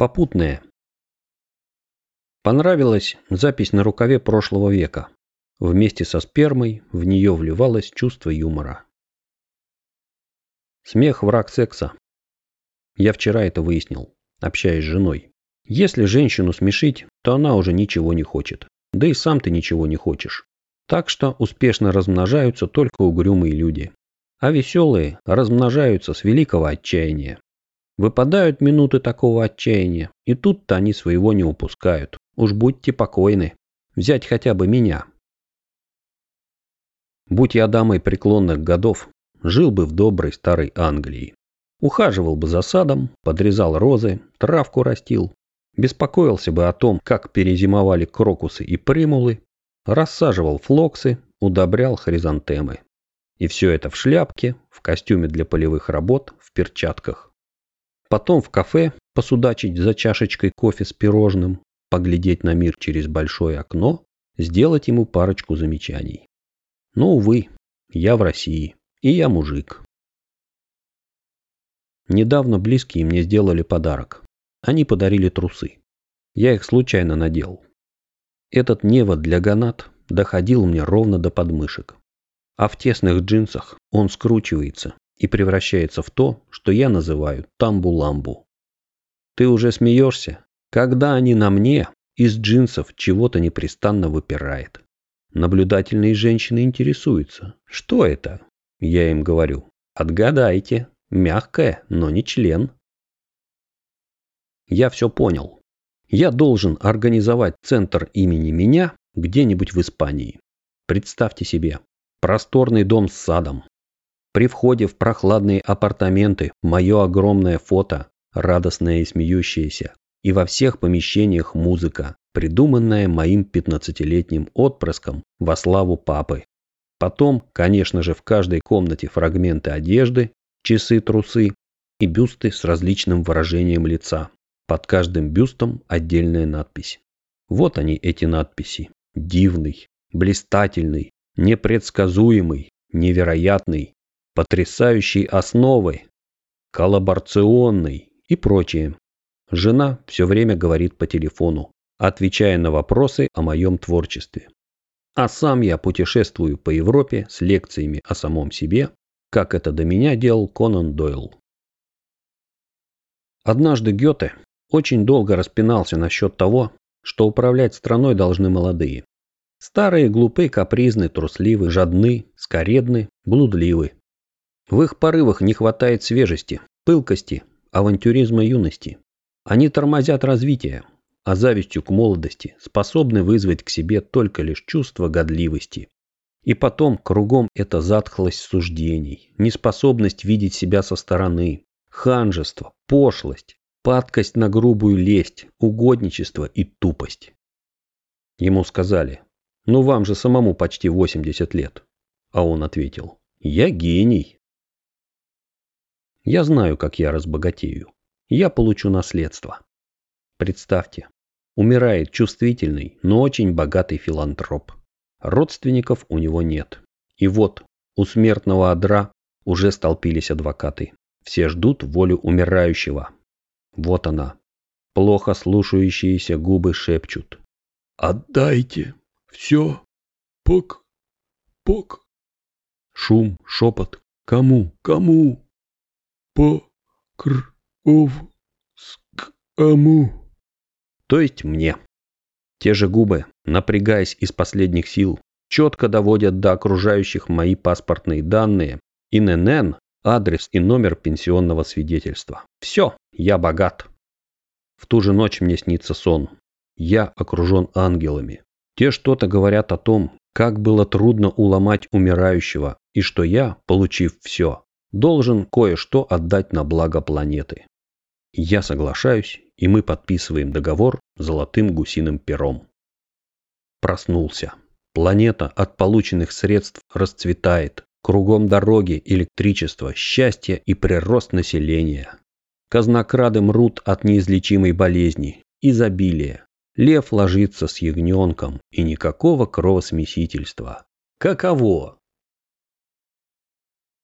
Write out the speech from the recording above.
Попутное. Понравилась запись на рукаве прошлого века. Вместе со спермой в нее вливалось чувство юмора. Смех – враг секса. Я вчера это выяснил, общаясь с женой. Если женщину смешить, то она уже ничего не хочет. Да и сам ты ничего не хочешь. Так что успешно размножаются только угрюмые люди. А веселые размножаются с великого отчаяния. Выпадают минуты такого отчаяния, и тут-то они своего не упускают. Уж будьте покойны. Взять хотя бы меня. Будь я дамой преклонных годов, жил бы в доброй старой Англии. Ухаживал бы за садом, подрезал розы, травку растил. Беспокоился бы о том, как перезимовали крокусы и примулы, рассаживал флоксы, удобрял хризантемы. И все это в шляпке, в костюме для полевых работ, в перчатках. Потом в кафе посудачить за чашечкой кофе с пирожным, поглядеть на мир через большое окно, сделать ему парочку замечаний. Но, увы, я в России, и я мужик. Недавно близкие мне сделали подарок. Они подарили трусы. Я их случайно надел. Этот невод для ганат доходил мне ровно до подмышек. А в тесных джинсах он скручивается и превращается в то, что я называю тамбу-ламбу. Ты уже смеешься? Когда они на мне, из джинсов чего-то непрестанно выпирает. Наблюдательные женщины интересуются. Что это? Я им говорю. Отгадайте. Мягкое, но не член. Я все понял. Я должен организовать центр имени меня где-нибудь в Испании. Представьте себе. Просторный дом с садом, при входе в прохладные апартаменты мое огромное фото, радостное и смеющееся, и во всех помещениях музыка, придуманная моим пятнадцатилетним отпрыском во славу папы. Потом, конечно же, в каждой комнате фрагменты одежды, часы, трусы и бюсты с различным выражением лица. Под каждым бюстом отдельная надпись. Вот они, эти надписи. Дивный, блистательный, непредсказуемый, невероятный, потрясающей основой, коллаборационной и прочее. Жена все время говорит по телефону, отвечая на вопросы о моем творчестве. А сам я путешествую по Европе с лекциями о самом себе, как это до меня делал Конан Дойл. Однажды Гёте очень долго распинался насчет того, что управлять страной должны молодые. Старые глупы, капризны, трусливы, жадны, скоредны, блудливы. В их порывах не хватает свежести, пылкости, авантюризма юности. Они тормозят развитие, а завистью к молодости способны вызвать к себе только лишь чувство годливости. И потом кругом эта затхлость суждений, неспособность видеть себя со стороны, ханжество, пошлость, падкость на грубую лесть, угодничество и тупость. Ему сказали, ну вам же самому почти 80 лет. А он ответил, я гений. Я знаю, как я разбогатею. Я получу наследство. Представьте, умирает чувствительный, но очень богатый филантроп. Родственников у него нет. И вот, у смертного одра уже столпились адвокаты. Все ждут волю умирающего. Вот она. Плохо слушающиеся губы шепчут. «Отдайте! Все! Пок! Пок!» Шум, шепот. «Кому? Кому?» Покровскому. То есть мне. Те же губы, напрягаясь из последних сил, четко доводят до окружающих мои паспортные данные, ИНН, адрес и номер пенсионного свидетельства. Все, я богат. В ту же ночь мне снится сон. Я окружен ангелами. Те что-то говорят о том, как было трудно уломать умирающего, и что я, получив все, должен кое-что отдать на благо планеты. Я соглашаюсь, и мы подписываем договор золотым гусиным пером. Проснулся. Планета от полученных средств расцветает. Кругом дороги, электричество, счастье и прирост населения. Казнокрады мрут от неизлечимой болезни, изобилия. Лев ложится с ягненком, и никакого кровосмесительства. Каково?